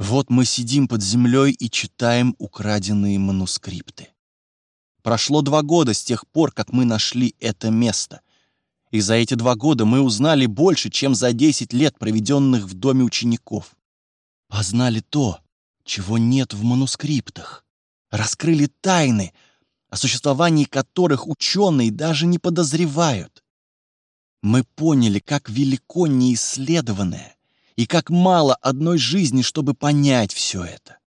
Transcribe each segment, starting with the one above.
Вот мы сидим под землей и читаем украденные манускрипты. Прошло два года с тех пор, как мы нашли это место. И за эти два года мы узнали больше, чем за десять лет, проведенных в доме учеников. Познали то, чего нет в манускриптах. Раскрыли тайны, о существовании которых ученые даже не подозревают. Мы поняли, как велико неисследованное и как мало одной жизни, чтобы понять все это.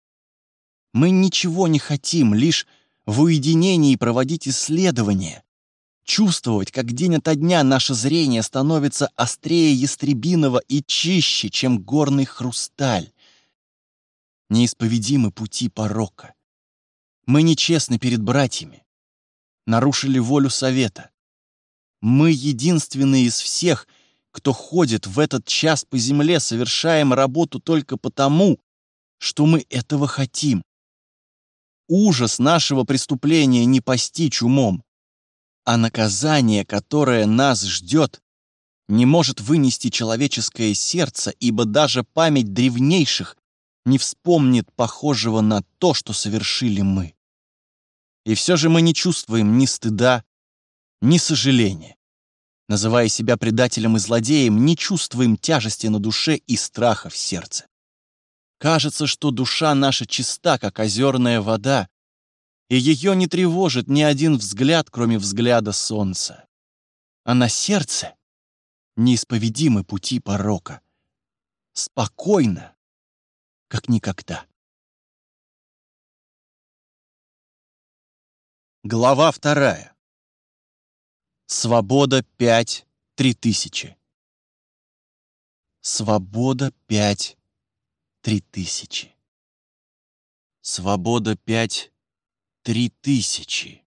Мы ничего не хотим, лишь в уединении проводить исследования, чувствовать, как день ото дня наше зрение становится острее ястребиного и чище, чем горный хрусталь. Неисповедимы пути порока. Мы нечестны перед братьями, нарушили волю совета. Мы единственные из всех, кто ходит в этот час по земле, совершаем работу только потому, что мы этого хотим ужас нашего преступления не постичь умом, а наказание, которое нас ждет, не может вынести человеческое сердце, ибо даже память древнейших не вспомнит похожего на то, что совершили мы. И все же мы не чувствуем ни стыда, ни сожаления. Называя себя предателем и злодеем, не чувствуем тяжести на душе и страха в сердце. Кажется, что душа наша чиста, как озерная вода, и ее не тревожит ни один взгляд, кроме взгляда солнца. А на сердце неисповедимы пути порока. Спокойно, как никогда. Глава вторая. Свобода 5 3000. Свобода 5 три тысячи. Свобода пять три тысячи.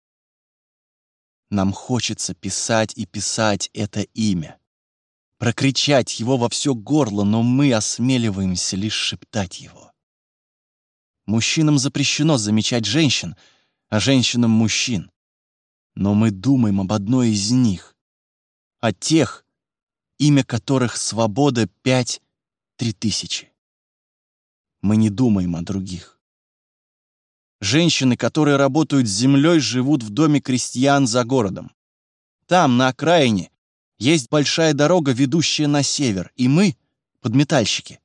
Нам хочется писать и писать это имя, прокричать его во все горло, но мы осмеливаемся лишь шептать его. Мужчинам запрещено замечать женщин, а женщинам — мужчин. Но мы думаем об одной из них, о тех, имя которых «Свобода пять три тысячи» мы не думаем о других. Женщины, которые работают с землей, живут в доме крестьян за городом. Там, на окраине, есть большая дорога, ведущая на север, и мы, подметальщики,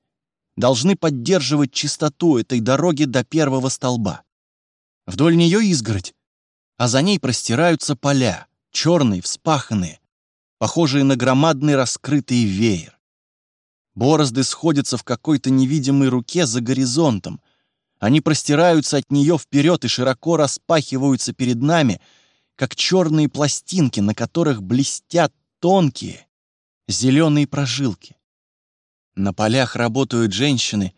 должны поддерживать чистоту этой дороги до первого столба. Вдоль нее изгородь, а за ней простираются поля, черные, вспаханные, похожие на громадный раскрытый веер. Борозды сходятся в какой-то невидимой руке за горизонтом. Они простираются от нее вперед и широко распахиваются перед нами, как черные пластинки, на которых блестят тонкие зеленые прожилки. На полях работают женщины,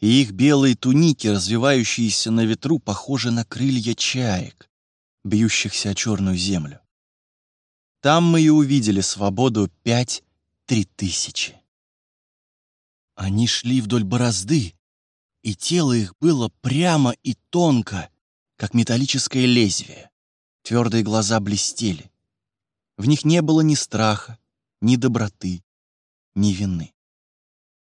и их белые туники, развивающиеся на ветру, похожи на крылья чаек, бьющихся о черную землю. Там мы и увидели свободу пять-три тысячи. Они шли вдоль борозды, и тело их было прямо и тонко, как металлическое лезвие. Твердые глаза блестели. В них не было ни страха, ни доброты, ни вины.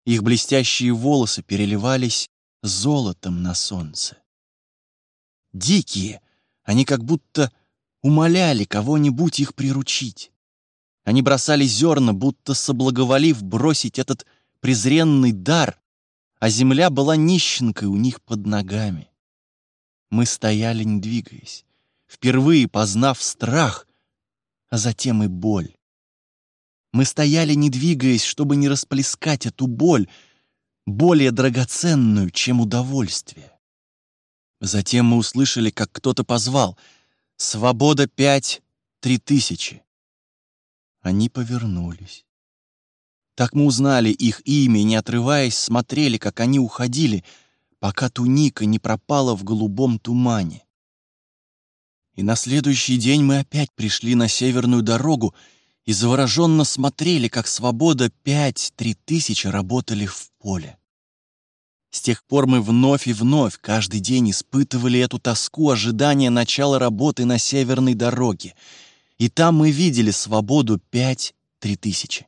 Их блестящие волосы переливались золотом на солнце. Дикие, они как будто умоляли кого-нибудь их приручить. Они бросали зерна, будто соблаговолив бросить этот презренный дар, а земля была нищенкой у них под ногами. Мы стояли, не двигаясь, впервые познав страх, а затем и боль. Мы стояли, не двигаясь, чтобы не расплескать эту боль, более драгоценную, чем удовольствие. Затем мы услышали, как кто-то позвал «Свобода пять, три тысячи». Они повернулись. Так мы узнали их имя не отрываясь, смотрели, как они уходили, пока туника не пропала в голубом тумане. И на следующий день мы опять пришли на северную дорогу и завороженно смотрели, как «Свобода» пять-три тысячи работали в поле. С тех пор мы вновь и вновь каждый день испытывали эту тоску ожидания начала работы на северной дороге. И там мы видели свободу пять-три тысячи.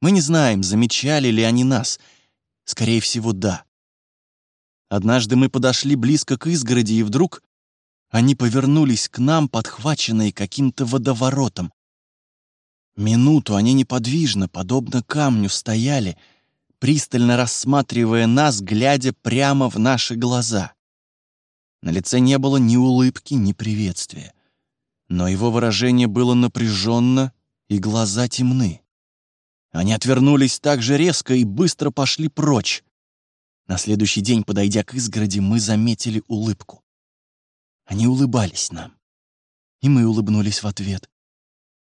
Мы не знаем, замечали ли они нас. Скорее всего, да. Однажды мы подошли близко к изгороди, и вдруг они повернулись к нам, подхваченные каким-то водоворотом. Минуту они неподвижно, подобно камню, стояли, пристально рассматривая нас, глядя прямо в наши глаза. На лице не было ни улыбки, ни приветствия. Но его выражение было напряженно, и глаза темны. Они отвернулись так же резко и быстро пошли прочь. На следующий день, подойдя к изгороди, мы заметили улыбку. Они улыбались нам. И мы улыбнулись в ответ.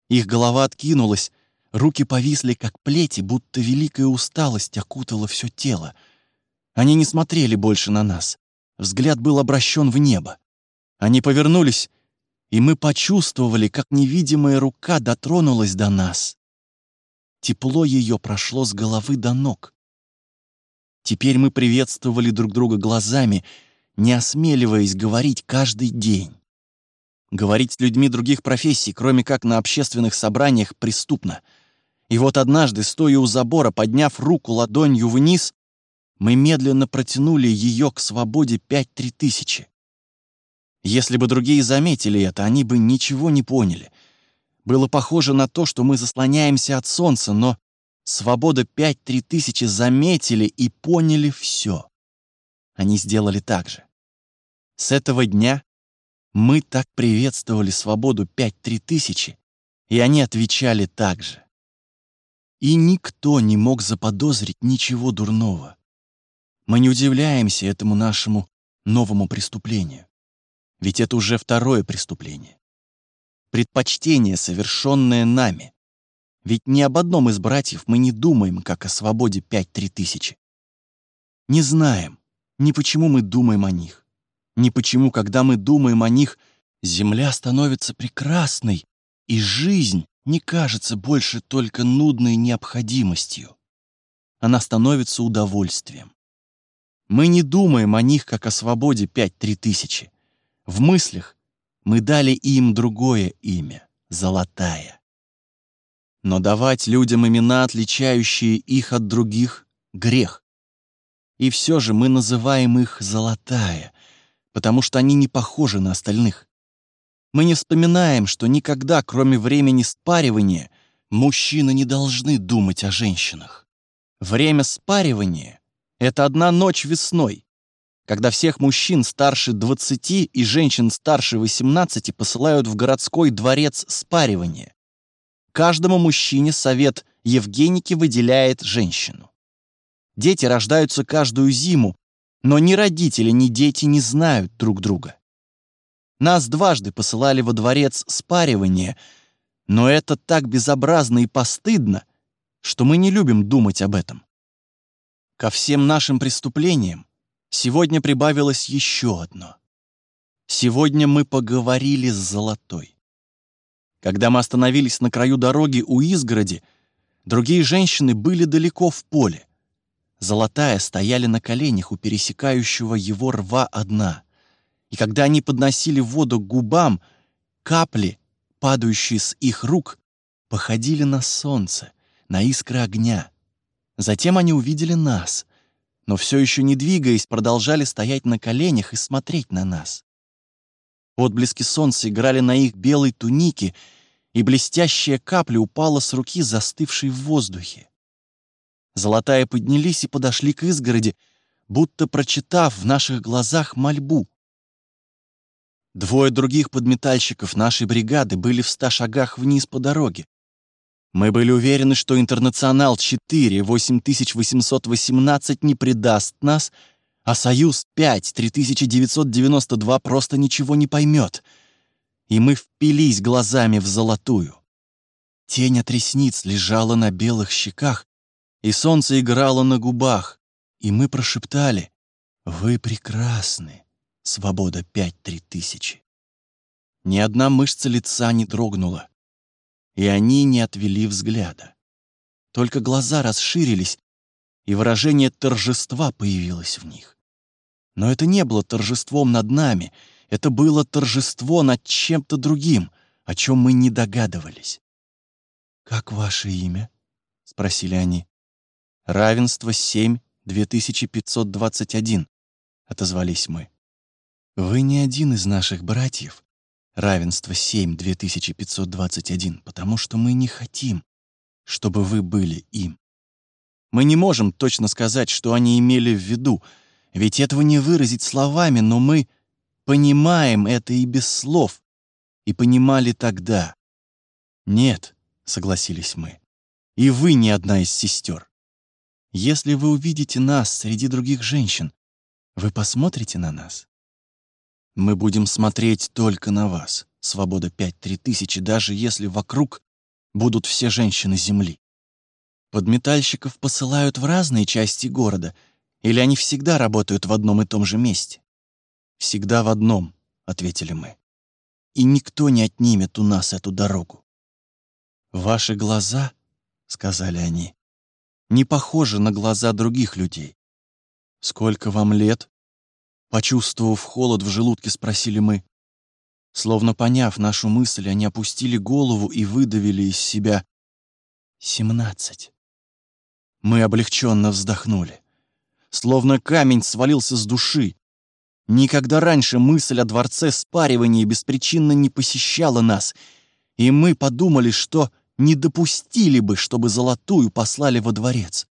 Их голова откинулась, руки повисли, как плети, будто великая усталость окутала все тело. Они не смотрели больше на нас. Взгляд был обращен в небо. Они повернулись, и мы почувствовали, как невидимая рука дотронулась до нас. Тепло ее прошло с головы до ног. Теперь мы приветствовали друг друга глазами, не осмеливаясь говорить каждый день. Говорить с людьми других профессий, кроме как на общественных собраниях, преступно. И вот однажды, стоя у забора, подняв руку ладонью вниз, мы медленно протянули ее к свободе пять-три тысячи. Если бы другие заметили это, они бы ничего не поняли. Было похоже на то, что мы заслоняемся от солнца, но свобода пять-три тысячи заметили и поняли все. Они сделали так же. С этого дня мы так приветствовали свободу пять-три тысячи, и они отвечали так же. И никто не мог заподозрить ничего дурного. Мы не удивляемся этому нашему новому преступлению. Ведь это уже второе преступление. Предпочтение, совершенное нами. Ведь ни об одном из братьев мы не думаем, как о свободе пять-три тысячи. Не знаем, ни почему мы думаем о них, ни почему, когда мы думаем о них, земля становится прекрасной, и жизнь не кажется больше только нудной необходимостью. Она становится удовольствием. Мы не думаем о них, как о свободе пять-три тысячи. В мыслях мы дали им другое имя — Золотая. Но давать людям имена, отличающие их от других, — грех. И все же мы называем их «Золотая», потому что они не похожи на остальных. Мы не вспоминаем, что никогда, кроме времени спаривания, мужчины не должны думать о женщинах. Время спаривания — это одна ночь весной, когда всех мужчин старше 20 и женщин старше 18 посылают в городской дворец спаривания. Каждому мужчине совет Евгеники выделяет женщину. Дети рождаются каждую зиму, но ни родители, ни дети не знают друг друга. Нас дважды посылали во дворец спаривания, но это так безобразно и постыдно, что мы не любим думать об этом. Ко всем нашим преступлениям Сегодня прибавилось еще одно. Сегодня мы поговорили с Золотой. Когда мы остановились на краю дороги у изгороди, другие женщины были далеко в поле. Золотая стояли на коленях у пересекающего его рва одна. И когда они подносили воду к губам, капли, падающие с их рук, походили на солнце, на искры огня. Затем они увидели нас — но все еще не двигаясь, продолжали стоять на коленях и смотреть на нас. Отблески солнца играли на их белой тунике, и блестящая капля упала с руки, застывшей в воздухе. Золотая поднялись и подошли к изгороди, будто прочитав в наших глазах мольбу. Двое других подметальщиков нашей бригады были в ста шагах вниз по дороге. Мы были уверены, что «Интернационал-4» 8818 не предаст нас, а «Союз-5» 3992 просто ничего не поймет. И мы впились глазами в золотую. Тень от ресниц лежала на белых щеках, и солнце играло на губах, и мы прошептали «Вы прекрасны, свобода пять-три тысячи». Ни одна мышца лица не дрогнула и они не отвели взгляда. Только глаза расширились, и выражение торжества появилось в них. Но это не было торжеством над нами, это было торжество над чем-то другим, о чем мы не догадывались. «Как ваше имя?» — спросили они. «Равенство 7, 2521», отозвались мы. Вы не один из наших братьев. Равенство 7 2521, потому что мы не хотим, чтобы вы были им. Мы не можем точно сказать, что они имели в виду, ведь этого не выразить словами, но мы понимаем это и без слов, и понимали тогда. Нет, согласились мы, и вы не одна из сестер. Если вы увидите нас среди других женщин, вы посмотрите на нас? Мы будем смотреть только на вас. Свобода 5-3 тысячи, даже если вокруг будут все женщины Земли. Подметальщиков посылают в разные части города, или они всегда работают в одном и том же месте? Всегда в одном, ответили мы. И никто не отнимет у нас эту дорогу. Ваши глаза, сказали они, не похожи на глаза других людей. Сколько вам лет? Почувствовав холод в желудке, спросили мы. Словно поняв нашу мысль, они опустили голову и выдавили из себя «семнадцать». Мы облегченно вздохнули. Словно камень свалился с души. Никогда раньше мысль о дворце спаривания беспричинно не посещала нас, и мы подумали, что не допустили бы, чтобы золотую послали во дворец.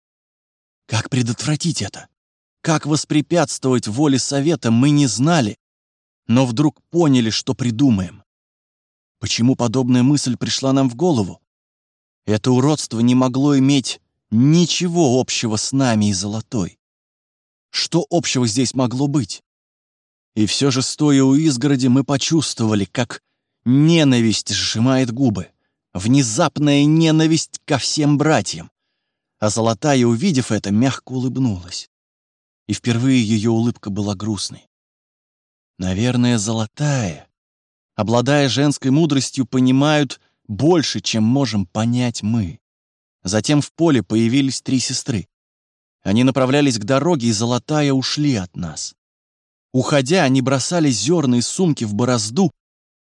Как предотвратить это? Как воспрепятствовать воле совета, мы не знали, но вдруг поняли, что придумаем. Почему подобная мысль пришла нам в голову? Это уродство не могло иметь ничего общего с нами и золотой. Что общего здесь могло быть? И все же, стоя у изгороди, мы почувствовали, как ненависть сжимает губы. Внезапная ненависть ко всем братьям. А золотая, увидев это, мягко улыбнулась и впервые ее улыбка была грустной. Наверное, золотая, обладая женской мудростью, понимают больше, чем можем понять мы. Затем в поле появились три сестры. Они направлялись к дороге, и золотая ушли от нас. Уходя, они бросали зерна из сумки в борозду,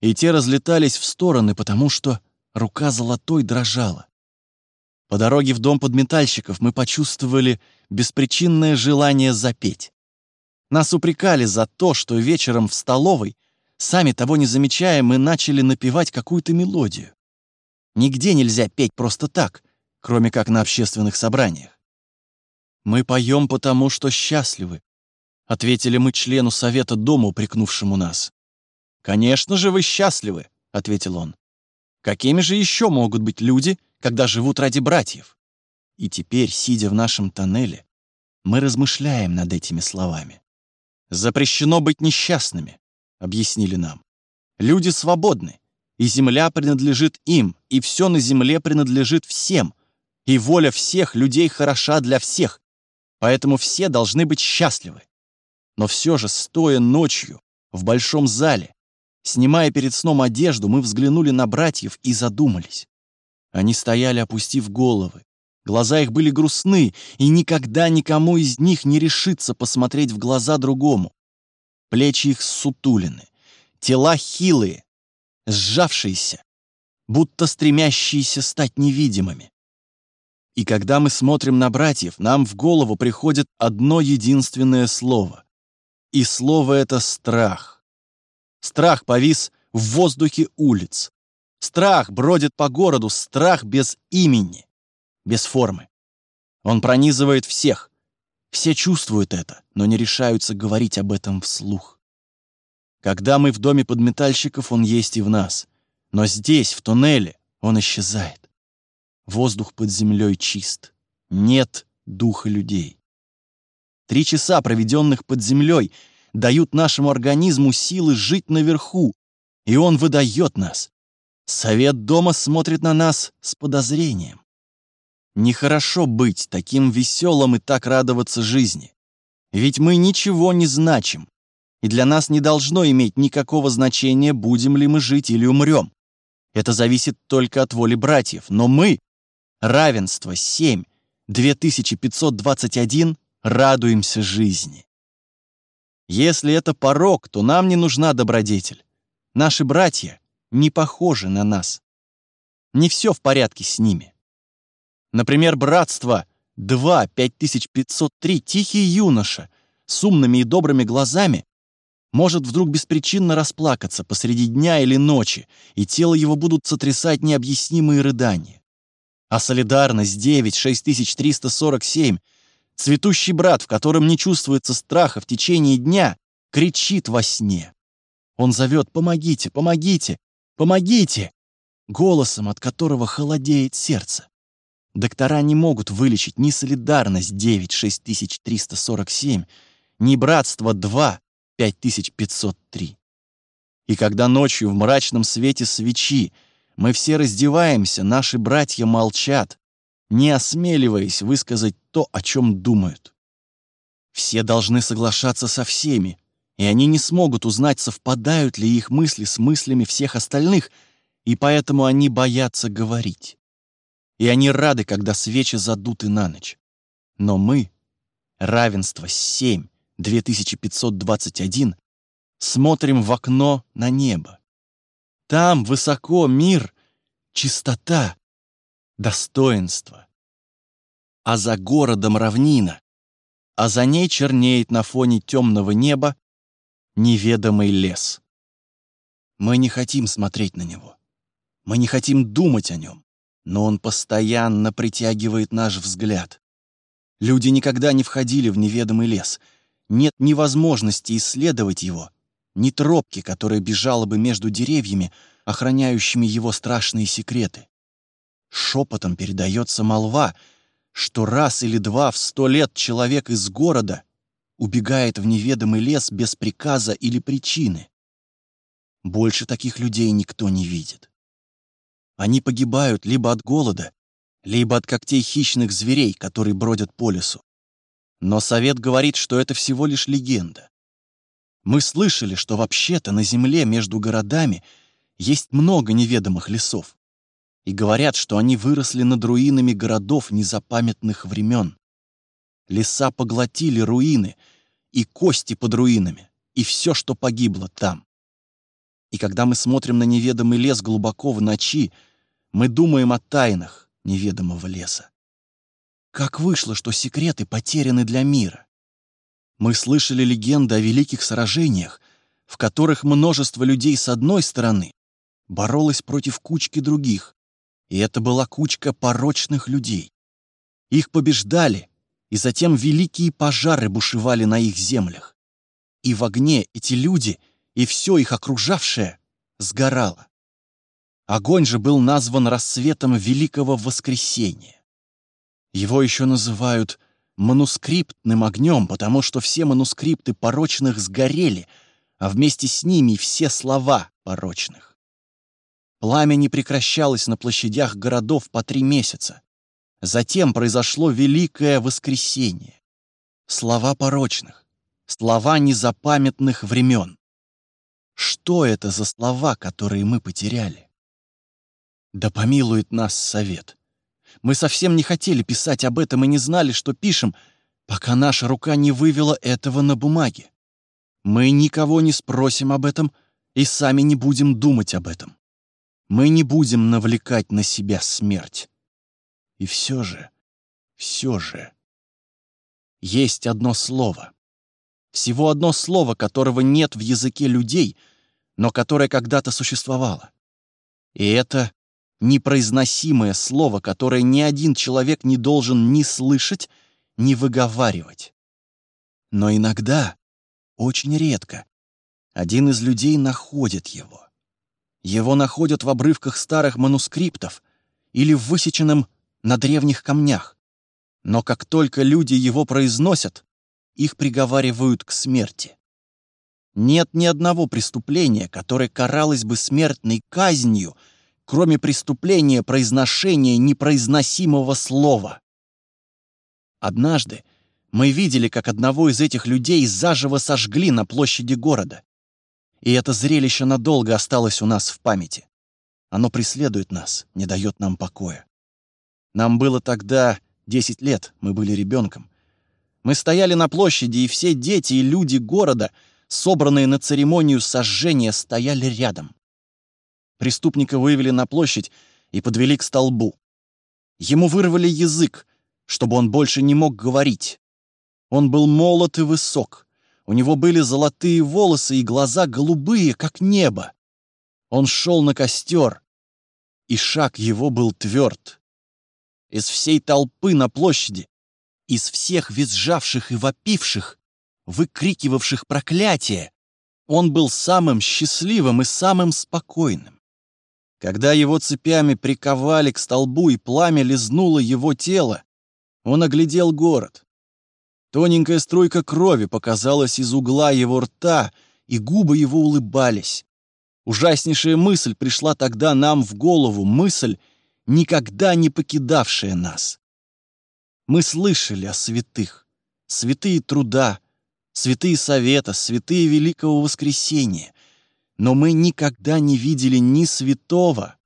и те разлетались в стороны, потому что рука золотой дрожала. По дороге в дом подметальщиков мы почувствовали беспричинное желание запеть. Нас упрекали за то, что вечером в столовой, сами того не замечая, мы начали напевать какую-то мелодию. Нигде нельзя петь просто так, кроме как на общественных собраниях. «Мы поем потому, что счастливы», — ответили мы члену совета дома, упрекнувшему нас. «Конечно же вы счастливы», — ответил он. «Какими же еще могут быть люди, когда живут ради братьев?» И теперь, сидя в нашем тоннеле, мы размышляем над этими словами. «Запрещено быть несчастными», — объяснили нам. «Люди свободны, и земля принадлежит им, и все на земле принадлежит всем, и воля всех людей хороша для всех, поэтому все должны быть счастливы. Но все же, стоя ночью в большом зале, снимая перед сном одежду, мы взглянули на братьев и задумались. Они стояли, опустив головы, Глаза их были грустны, и никогда никому из них не решится посмотреть в глаза другому. Плечи их сутулины, тела хилые, сжавшиеся, будто стремящиеся стать невидимыми. И когда мы смотрим на братьев, нам в голову приходит одно единственное слово. И слово это страх. Страх повис в воздухе улиц. Страх бродит по городу, страх без имени без формы. Он пронизывает всех. Все чувствуют это, но не решаются говорить об этом вслух. Когда мы в доме подметальщиков, он есть и в нас. Но здесь, в туннеле, он исчезает. Воздух под землей чист. Нет духа людей. Три часа, проведенных под землей, дают нашему организму силы жить наверху, и он выдает нас. Совет дома смотрит на нас с подозрением. Нехорошо быть таким веселым и так радоваться жизни. Ведь мы ничего не значим, и для нас не должно иметь никакого значения, будем ли мы жить или умрем. Это зависит только от воли братьев, но мы, равенство 7, 2521, радуемся жизни. Если это порог, то нам не нужна добродетель. Наши братья не похожи на нас. Не все в порядке с ними. Например, братство 2, 5503, тихий юноша, с умными и добрыми глазами, может вдруг беспричинно расплакаться посреди дня или ночи, и тело его будут сотрясать необъяснимые рыдания. А солидарность 9 6347, цветущий брат, в котором не чувствуется страха в течение дня, кричит во сне. Он зовет «Помогите! Помогите! Помогите!» голосом, от которого холодеет сердце. Доктора не могут вылечить ни солидарность 9 6347, ни братство 2 5503. И когда ночью в мрачном свете свечи мы все раздеваемся, наши братья молчат, не осмеливаясь высказать то, о чем думают. Все должны соглашаться со всеми, и они не смогут узнать, совпадают ли их мысли с мыслями всех остальных, и поэтому они боятся говорить. И они рады, когда свечи задуты на ночь. Но мы, равенство 7, 2521, смотрим в окно на небо. Там высоко мир, чистота, достоинство. А за городом равнина, а за ней чернеет на фоне темного неба неведомый лес. Мы не хотим смотреть на него. Мы не хотим думать о нем, но он постоянно притягивает наш взгляд. Люди никогда не входили в неведомый лес. Нет ни возможности исследовать его, ни тропки, которая бежала бы между деревьями, охраняющими его страшные секреты. Шепотом передается молва, что раз или два в сто лет человек из города убегает в неведомый лес без приказа или причины. Больше таких людей никто не видит. Они погибают либо от голода, либо от когтей хищных зверей, которые бродят по лесу. Но совет говорит, что это всего лишь легенда. Мы слышали, что вообще-то на земле между городами есть много неведомых лесов. И говорят, что они выросли над руинами городов незапамятных времен. Леса поглотили руины, и кости под руинами, и все, что погибло там. И когда мы смотрим на неведомый лес глубоко в ночи, мы думаем о тайнах неведомого леса. Как вышло, что секреты потеряны для мира? Мы слышали легенды о великих сражениях, в которых множество людей с одной стороны боролось против кучки других, и это была кучка порочных людей. Их побеждали, и затем великие пожары бушевали на их землях. И в огне эти люди и все их окружавшее сгорало. Огонь же был назван рассветом Великого Воскресения. Его еще называют манускриптным огнем, потому что все манускрипты порочных сгорели, а вместе с ними все слова порочных. Пламя не прекращалось на площадях городов по три месяца. Затем произошло великое воскресение. Слова порочных, слова незапамятных времен. Что это за слова, которые мы потеряли? Да помилует нас совет. Мы совсем не хотели писать об этом и не знали, что пишем, пока наша рука не вывела этого на бумаге. Мы никого не спросим об этом и сами не будем думать об этом. Мы не будем навлекать на себя смерть. И все же, все же, есть одно слово. Всего одно слово, которого нет в языке людей, но которое когда-то существовало. И это непроизносимое слово, которое ни один человек не должен ни слышать, ни выговаривать. Но иногда, очень редко, один из людей находит его. Его находят в обрывках старых манускриптов или в высеченном на древних камнях. Но как только люди его произносят, их приговаривают к смерти. Нет ни одного преступления, которое каралось бы смертной казнью, кроме преступления произношения непроизносимого слова. Однажды мы видели, как одного из этих людей заживо сожгли на площади города. И это зрелище надолго осталось у нас в памяти. Оно преследует нас, не дает нам покоя. Нам было тогда 10 лет, мы были ребенком. Мы стояли на площади, и все дети и люди города, собранные на церемонию сожжения, стояли рядом. Преступника вывели на площадь и подвели к столбу. Ему вырвали язык, чтобы он больше не мог говорить. Он был молод и высок. У него были золотые волосы и глаза голубые, как небо. Он шел на костер, и шаг его был тверд. Из всей толпы на площади, из всех визжавших и вопивших, выкрикивавших проклятие, он был самым счастливым и самым спокойным. Когда его цепями приковали к столбу и пламя лизнуло его тело, он оглядел город. Тоненькая струйка крови показалась из угла его рта, и губы его улыбались. Ужаснейшая мысль пришла тогда нам в голову, мысль, никогда не покидавшая нас. Мы слышали о святых, святые труда, святые совета, святые Великого Воскресения, но мы никогда не видели ни святого,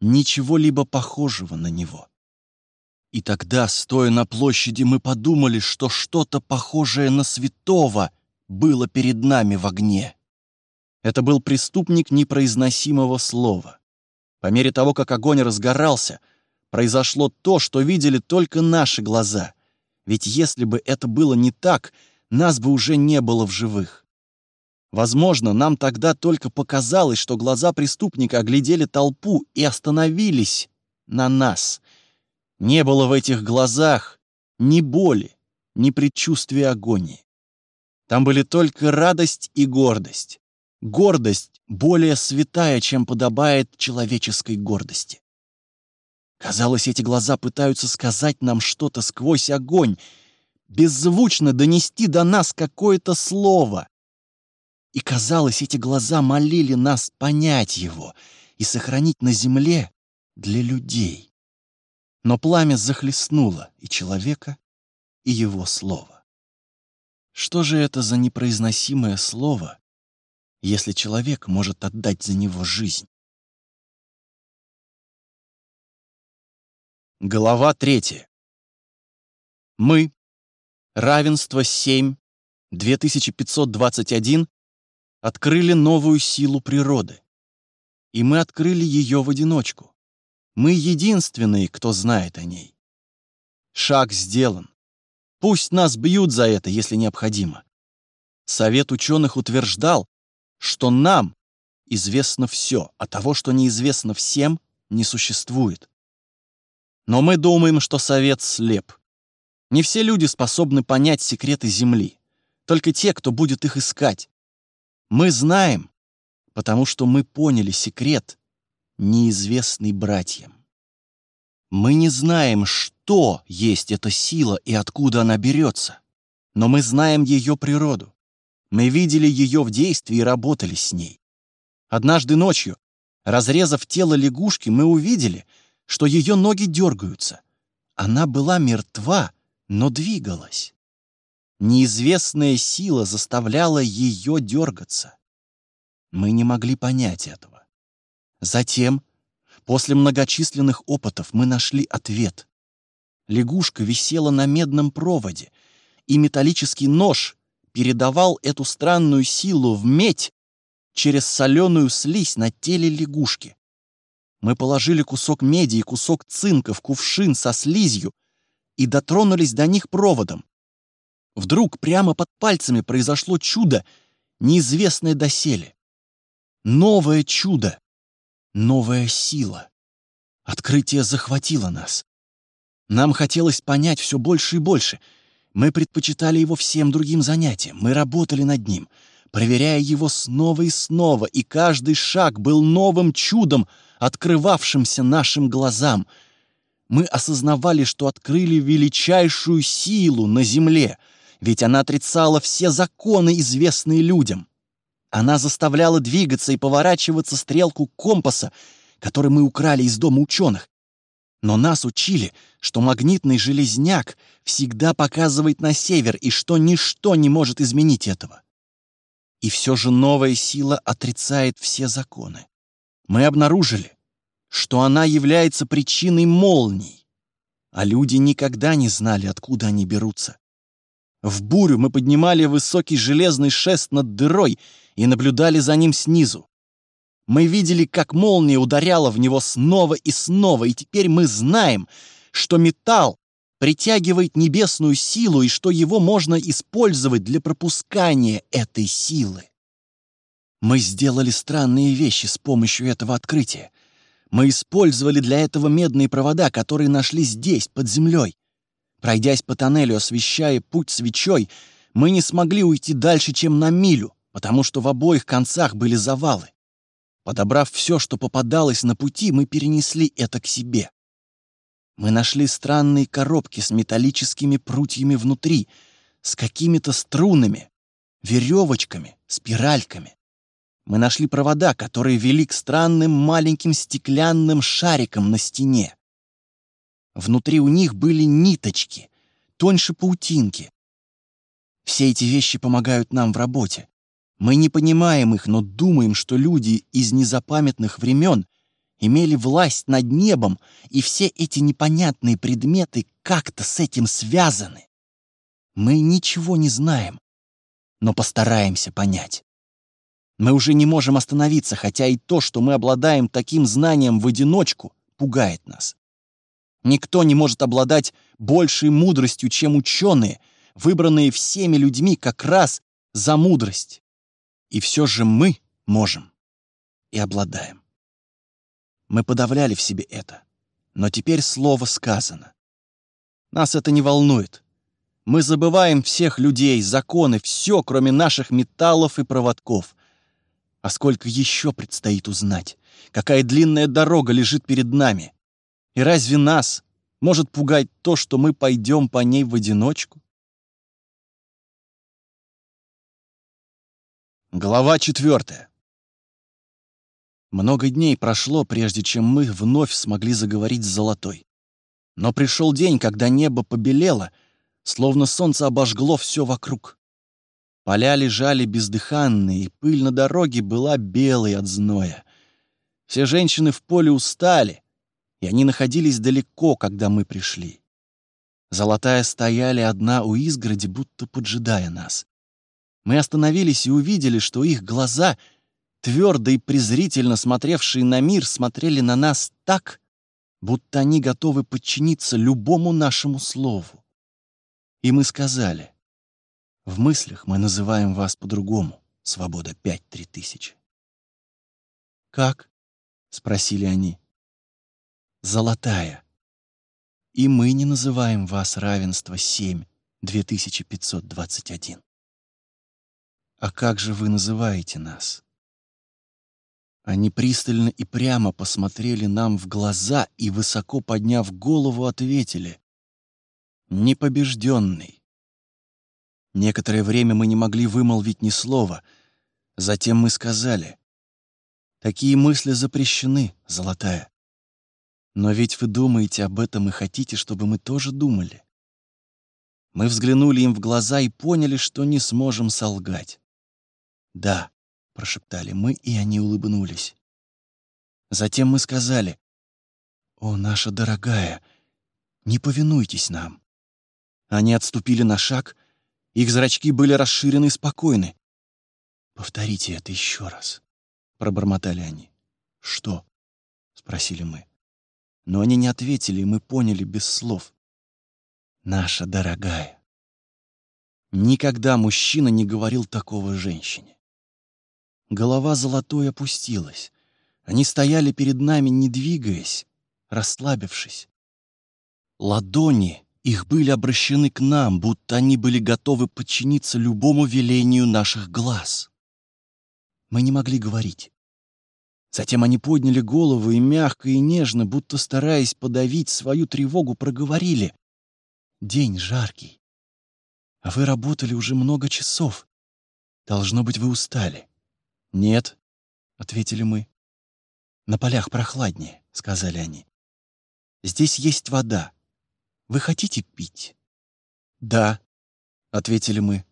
ничего-либо похожего на него. И тогда, стоя на площади, мы подумали, что что-то похожее на святого было перед нами в огне. Это был преступник непроизносимого слова. По мере того, как огонь разгорался, произошло то, что видели только наши глаза. Ведь если бы это было не так, нас бы уже не было в живых. Возможно, нам тогда только показалось, что глаза преступника оглядели толпу и остановились на нас. Не было в этих глазах ни боли, ни предчувствия агонии. Там были только радость и гордость. Гордость более святая, чем подобает человеческой гордости. Казалось, эти глаза пытаются сказать нам что-то сквозь огонь, беззвучно донести до нас какое-то слово. И казалось, эти глаза молили нас понять его и сохранить на земле для людей. Но пламя захлестнуло и человека, и его слово. Что же это за непроизносимое слово, если человек может отдать за него жизнь? Глава третья. Мы, равенство 7, 2521, открыли новую силу природы. И мы открыли ее в одиночку. Мы единственные, кто знает о ней. Шаг сделан. Пусть нас бьют за это, если необходимо. Совет ученых утверждал, что нам известно все, а того, что неизвестно всем, не существует. Но мы думаем, что совет слеп. Не все люди способны понять секреты Земли, только те, кто будет их искать. Мы знаем, потому что мы поняли секрет, неизвестный братьям. Мы не знаем, что есть эта сила и откуда она берется, но мы знаем ее природу. Мы видели ее в действии и работали с ней. Однажды ночью, разрезав тело лягушки, мы увидели, что ее ноги дергаются. Она была мертва, но двигалась. Неизвестная сила заставляла ее дергаться. Мы не могли понять этого. Затем, после многочисленных опытов, мы нашли ответ. Лягушка висела на медном проводе, и металлический нож передавал эту странную силу в медь через соленую слизь на теле лягушки. Мы положили кусок меди и кусок цинка в кувшин со слизью и дотронулись до них проводом. Вдруг прямо под пальцами произошло чудо, неизвестное доселе. Новое чудо, новая сила. Открытие захватило нас. Нам хотелось понять все больше и больше. Мы предпочитали его всем другим занятиям. Мы работали над ним, проверяя его снова и снова, и каждый шаг был новым чудом, открывавшимся нашим глазам — мы осознавали, что открыли величайшую силу на земле, ведь она отрицала все законы, известные людям. Она заставляла двигаться и поворачиваться стрелку компаса, который мы украли из дома ученых. Но нас учили, что магнитный железняк всегда показывает на север и что ничто не может изменить этого. И все же новая сила отрицает все законы. Мы обнаружили, что она является причиной молний, а люди никогда не знали, откуда они берутся. В бурю мы поднимали высокий железный шест над дырой и наблюдали за ним снизу. Мы видели, как молния ударяла в него снова и снова, и теперь мы знаем, что металл притягивает небесную силу и что его можно использовать для пропускания этой силы. Мы сделали странные вещи с помощью этого открытия. Мы использовали для этого медные провода, которые нашли здесь, под землей. Пройдясь по тоннелю, освещая путь свечой, мы не смогли уйти дальше, чем на милю, потому что в обоих концах были завалы. Подобрав все, что попадалось на пути, мы перенесли это к себе. Мы нашли странные коробки с металлическими прутьями внутри, с какими-то струнами, веревочками, спиральками. Мы нашли провода, которые вели к странным маленьким стеклянным шарикам на стене. Внутри у них были ниточки, тоньше паутинки. Все эти вещи помогают нам в работе. Мы не понимаем их, но думаем, что люди из незапамятных времен имели власть над небом, и все эти непонятные предметы как-то с этим связаны. Мы ничего не знаем, но постараемся понять. Мы уже не можем остановиться, хотя и то, что мы обладаем таким знанием в одиночку, пугает нас. Никто не может обладать большей мудростью, чем ученые, выбранные всеми людьми как раз за мудрость. И все же мы можем и обладаем. Мы подавляли в себе это. Но теперь слово сказано. Нас это не волнует. Мы забываем всех людей, законы, все, кроме наших металлов и проводков. А сколько еще предстоит узнать? Какая длинная дорога лежит перед нами? И разве нас может пугать то, что мы пойдем по ней в одиночку? Глава четвертая. Много дней прошло, прежде чем мы вновь смогли заговорить с Золотой. Но пришел день, когда небо побелело, словно солнце обожгло все вокруг. Поля лежали бездыханные, и пыль на дороге была белой от зноя. Все женщины в поле устали, и они находились далеко, когда мы пришли. Золотая стояли одна у изгороди, будто поджидая нас. Мы остановились и увидели, что их глаза, твердо и презрительно смотревшие на мир, смотрели на нас так, будто они готовы подчиниться любому нашему слову. И мы сказали, в мыслях мы называем вас по-другому, Свобода 5-3000. «Как?» — спросили они. «Золотая. И мы не называем вас равенство 7-2521». А как же вы называете нас?» Они пристально и прямо посмотрели нам в глаза и, высоко подняв голову, ответили «Непобежденный». Некоторое время мы не могли вымолвить ни слова. Затем мы сказали «Такие мысли запрещены, золотая. Но ведь вы думаете об этом и хотите, чтобы мы тоже думали». Мы взглянули им в глаза и поняли, что не сможем солгать. «Да, прошептали мы, и они улыбнулись. Затем мы сказали, «О, наша дорогая, не повинуйтесь нам». Они отступили на шаг, их зрачки были расширены и спокойны. «Повторите это еще раз», — пробормотали они. «Что?» — спросили мы. Но они не ответили, и мы поняли без слов. «Наша дорогая». Никогда мужчина не говорил такого женщине. Голова золотой опустилась. Они стояли перед нами, не двигаясь, расслабившись. Ладони их были обращены к нам, будто они были готовы подчиниться любому велению наших глаз. Мы не могли говорить. Затем они подняли голову и мягко и нежно, будто стараясь подавить свою тревогу, проговорили. «День жаркий. Вы работали уже много часов. Должно быть, вы устали. «Нет», — ответили мы. «На полях прохладнее», — сказали они. «Здесь есть вода. Вы хотите пить?» «Да», — ответили мы.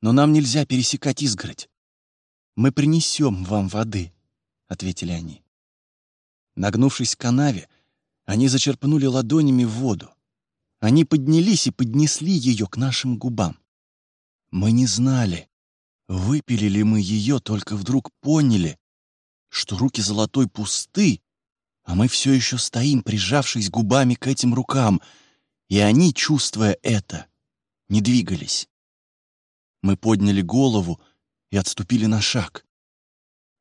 «Но нам нельзя пересекать изгородь. Мы принесем вам воды», — ответили они. Нагнувшись к канаве, они зачерпнули ладонями в воду. Они поднялись и поднесли ее к нашим губам. Мы не знали, Выпили ли мы ее, только вдруг поняли, что руки золотой пусты, а мы все еще стоим, прижавшись губами к этим рукам, И они, чувствуя это, не двигались. Мы подняли голову и отступили на шаг,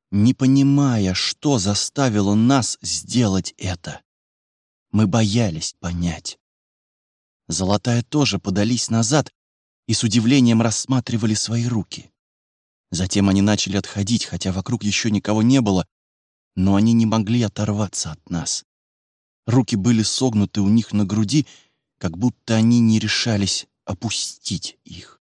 не понимая, что заставило нас сделать это. Мы боялись понять. Золотая тоже подались назад и с удивлением рассматривали свои руки. Затем они начали отходить, хотя вокруг еще никого не было, но они не могли оторваться от нас. Руки были согнуты у них на груди, как будто они не решались опустить их.